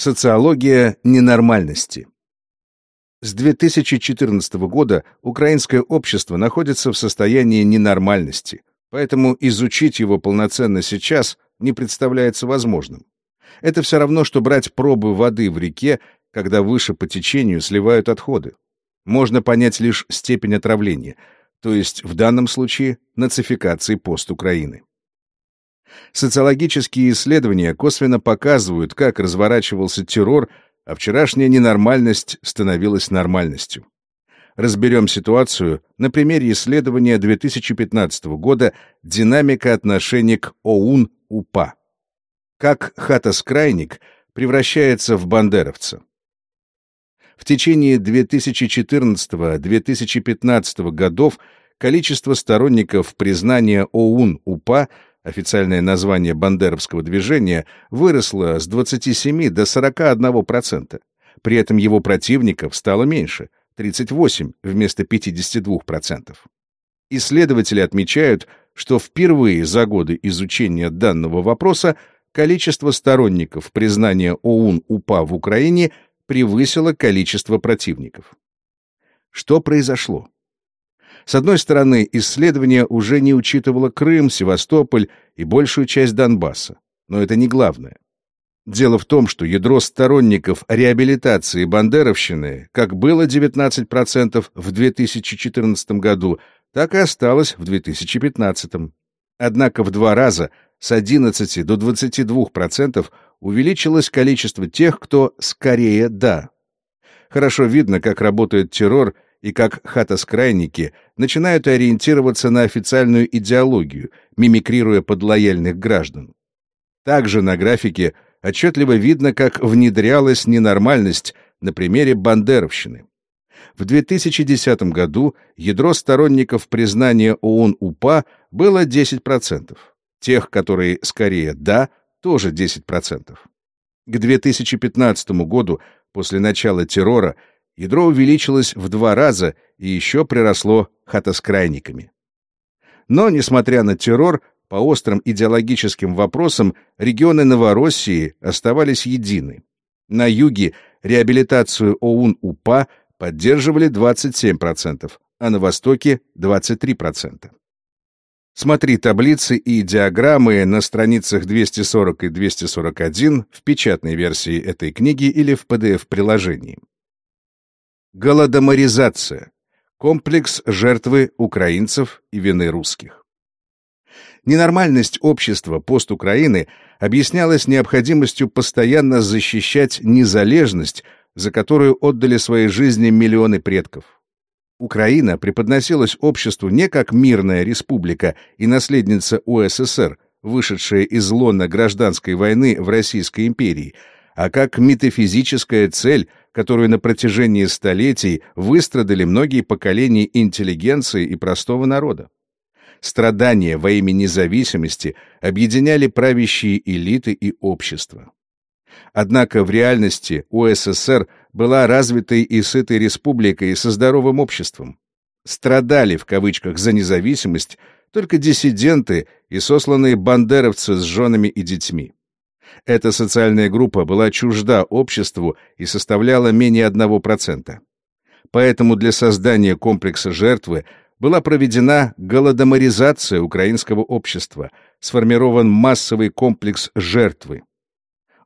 Социология ненормальности. С 2014 года украинское общество находится в состоянии ненормальности, поэтому изучить его полноценно сейчас не представляется возможным. Это все равно, что брать пробы воды в реке, когда выше по течению сливают отходы. Можно понять лишь степень отравления, то есть в данном случае нацификации пост Украины. Социологические исследования косвенно показывают, как разворачивался террор, а вчерашняя ненормальность становилась нормальностью. Разберем ситуацию на примере исследования 2015 года «Динамика отношений к ОУН-УПА». Как хатаскрайник превращается в бандеровца. В течение 2014-2015 годов количество сторонников признания ОУН-УПА – официальное название бандеровского движения, выросло с 27 до 41%. При этом его противников стало меньше — 38 вместо 52%. Исследователи отмечают, что впервые за годы изучения данного вопроса количество сторонников признания ОУН-УПА в Украине превысило количество противников. Что произошло? С одной стороны, исследование уже не учитывало Крым, Севастополь и большую часть Донбасса. Но это не главное. Дело в том, что ядро сторонников реабилитации бандеровщины как было 19% в 2014 году, так и осталось в 2015. Однако в два раза, с 11 до 22%, увеличилось количество тех, кто скорее «да». Хорошо видно, как работает террор и как хатоскрайники начинают ориентироваться на официальную идеологию, мимикрируя под лояльных граждан. Также на графике отчетливо видно, как внедрялась ненормальность на примере бандеровщины. В 2010 году ядро сторонников признания ООН-УПА было 10%, тех, которые скорее «да», тоже 10%. К 2015 году, после начала террора, ядро увеличилось в два раза и еще приросло хатоскрайниками. Но, несмотря на террор, по острым идеологическим вопросам регионы Новороссии оставались едины. На юге реабилитацию ОУН-УПА поддерживали 27%, а на востоке — 23%. Смотри таблицы и диаграммы на страницах 240 и 241 в печатной версии этой книги или в PDF-приложении. Голодоморизация. Комплекс жертвы украинцев и вины русских. Ненормальность общества пост-Украины объяснялась необходимостью постоянно защищать незалежность, за которую отдали свои жизни миллионы предков. Украина преподносилась обществу не как мирная республика и наследница УССР, вышедшая из лона гражданской войны в Российской империи, а как метафизическая цель – которую на протяжении столетий выстрадали многие поколения интеллигенции и простого народа. Страдания во имя независимости объединяли правящие элиты и общество. Однако в реальности УССР была развитой и сытой республикой со здоровым обществом. Страдали, в кавычках, за независимость только диссиденты и сосланные бандеровцы с женами и детьми. Эта социальная группа была чужда обществу и составляла менее 1%. Поэтому для создания комплекса жертвы была проведена голодоморизация украинского общества, сформирован массовый комплекс жертвы.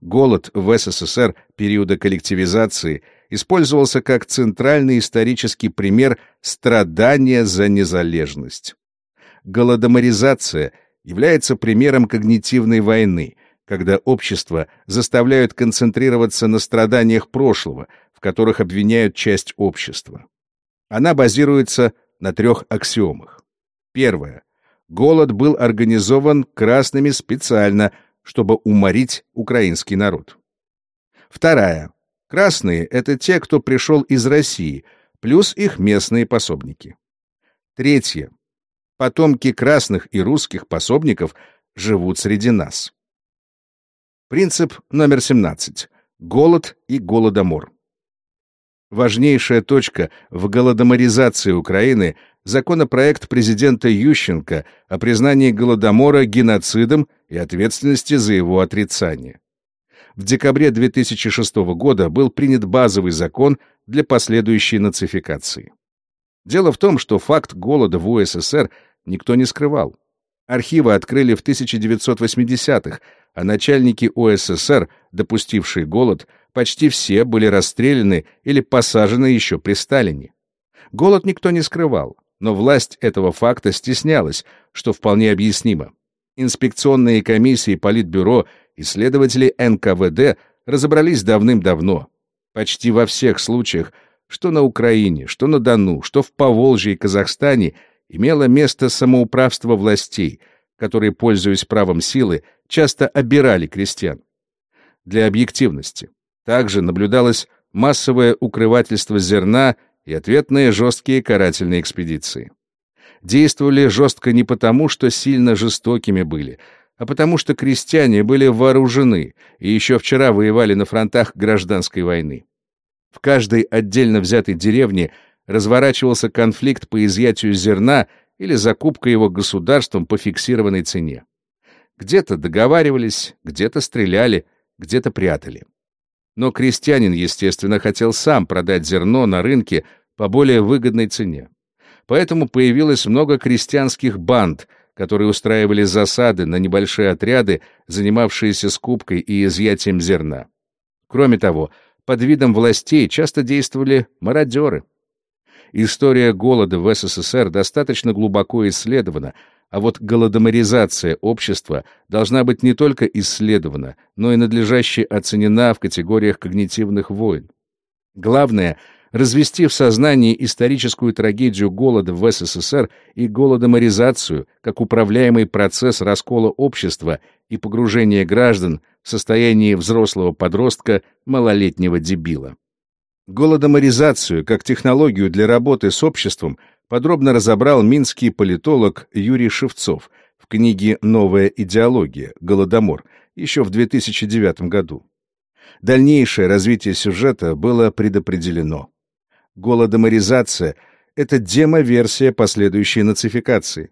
Голод в СССР периода коллективизации использовался как центральный исторический пример страдания за незалежность. Голодоморизация является примером когнитивной войны, когда общество заставляют концентрироваться на страданиях прошлого, в которых обвиняют часть общества. Она базируется на трех аксиомах. Первое. Голод был организован красными специально, чтобы уморить украинский народ. Вторая. Красные — это те, кто пришел из России, плюс их местные пособники. Третье. Потомки красных и русских пособников живут среди нас. Принцип номер 17. Голод и голодомор. Важнейшая точка в голодоморизации Украины – законопроект президента Ющенко о признании голодомора геноцидом и ответственности за его отрицание. в декабре 2006 года был принят базовый закон для последующей нацификации. Дело в том, что факт голода в УССР никто не скрывал. Архивы открыли в 1980-х, а начальники УССР, допустившие голод, почти все были расстреляны или посажены еще при Сталине. Голод никто не скрывал, но власть этого факта стеснялась, что вполне объяснимо. Инспекционные комиссии Политбюро, исследователи НКВД разобрались давным-давно. Почти во всех случаях, что на Украине, что на Дону, что в Поволжье и Казахстане, имело место самоуправство властей, которые, пользуясь правом силы, часто обирали крестьян. Для объективности. Также наблюдалось массовое укрывательство зерна и ответные жесткие карательные экспедиции действовали жестко не потому, что сильно жестокими были, а потому что крестьяне были вооружены и еще вчера воевали на фронтах гражданской войны. В каждой отдельно взятой деревне разворачивался конфликт по изъятию зерна или закупка его государством по фиксированной цене. Где-то договаривались, где-то стреляли, где-то прятали. Но крестьянин, естественно, хотел сам продать зерно на рынке по более выгодной цене поэтому появилось много крестьянских банд, которые устраивали засады на небольшие отряды, занимавшиеся скупкой и изъятием зерна. Кроме того, под видом властей часто действовали мародеры. История голода в СССР достаточно глубоко исследована, а вот голодоморизация общества должна быть не только исследована, но и надлежаще оценена в категориях когнитивных войн. Главное — развести в сознании историческую трагедию голода в СССР и голодоморизацию как управляемый процесс раскола общества и погружения граждан в состояние взрослого подростка малолетнего дебила. Голодоморизацию как технологию для работы с обществом подробно разобрал минский политолог Юрий Шевцов в книге «Новая идеология. Голодомор» еще в 2009 году. Дальнейшее развитие сюжета было предопределено. Голодоморизация — это демоверсия последующей нацификации.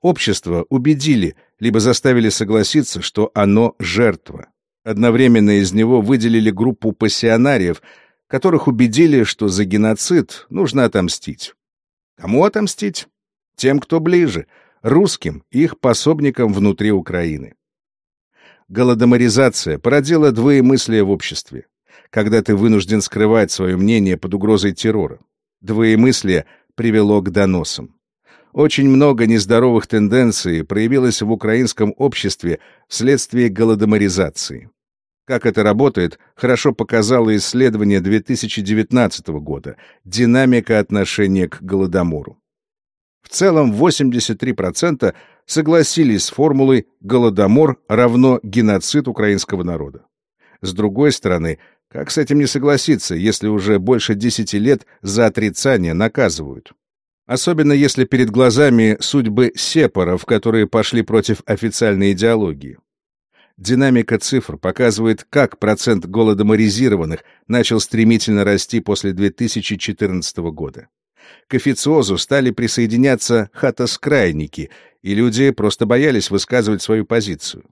Общество убедили, либо заставили согласиться, что оно жертва. Одновременно из него выделили группу пассионариев, которых убедили, что за геноцид нужно отомстить. Кому отомстить? Тем, кто ближе, русским и их пособникам внутри Украины. Голодоморизация породила двоемыслие в обществе когда ты вынужден скрывать свое мнение под угрозой террора. Двоемыслие привело к доносам. Очень много нездоровых тенденций проявилось в украинском обществе вследствие голодоморизации. Как это работает, хорошо показало исследование 2019 года «Динамика отношения к Голодомору». В целом 83% согласились с формулой «Голодомор равно геноцид украинского народа». С другой стороны, как с этим не согласиться, если уже больше десяти лет за отрицание наказывают? Особенно если перед глазами судьбы сепаров, которые пошли против официальной идеологии. Динамика цифр показывает, как процент голодоморизированных начал стремительно расти после 2014 года. К официозу стали присоединяться хатоскрайники, и люди просто боялись высказывать свою позицию.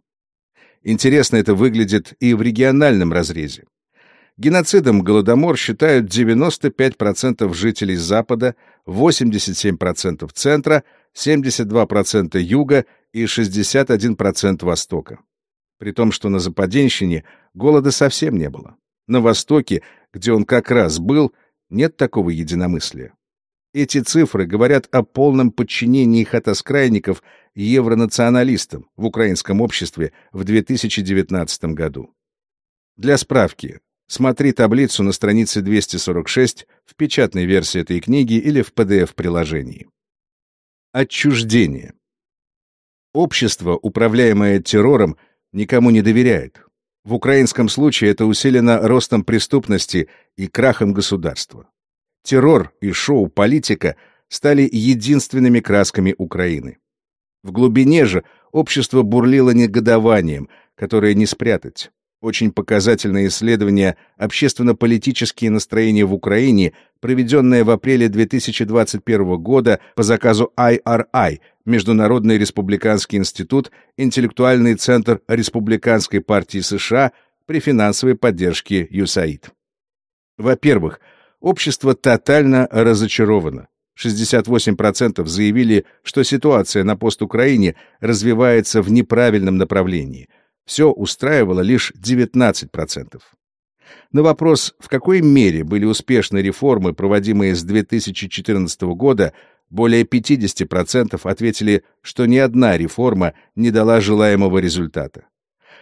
Интересно это выглядит и в региональном разрезе. Геноцидом Голодомор считают 95% жителей Запада, 87% Центра, 72% Юга и 61% Востока. При том, что на Западенщине голода совсем не было. На Востоке, где он как раз был, нет такого единомыслия. Эти цифры говорят о полном подчинении хатоскрайников евронационалистам в украинском обществе в 2019 году. Для справки, Смотри таблицу на странице 246 в печатной версии этой книги или в PDF-приложении. Отчуждение. Общество, управляемое террором, никому не доверяет. В украинском случае это усилено ростом преступности и крахом государства. Террор и шоу-политика стали единственными красками Украины. В глубине же общество бурлило негодованием, которое не спрятать. Очень показательное исследование «Общественно-политические настроения в Украине», проведенное в апреле 2021 года по заказу IRI, Международный республиканский институт, интеллектуальный центр Республиканской партии США, при финансовой поддержке ЮСАИД. Во-первых, общество тотально разочаровано. 68% заявили, что ситуация на постукраине развивается в неправильном направлении. Все устраивало лишь 19%. На вопрос, в какой мере были успешны реформы, проводимые с 2014 года, более 50% ответили, что ни одна реформа не дала желаемого результата.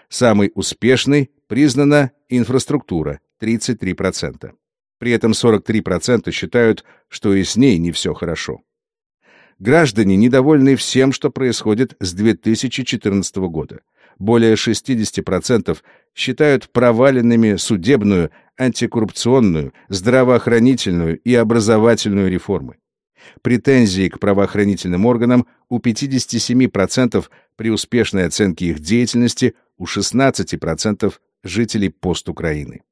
Самой успешной признана инфраструктура 33%. При этом 43% считают, что и с ней не все хорошо. Граждане недовольны всем, что происходит с 2014 года. Более 60% считают проваленными судебную, антикоррупционную, здравоохранительную и образовательную реформы. Претензии к правоохранительным органам у 57% при успешной оценке их деятельности, у 16% жителей пост Украины.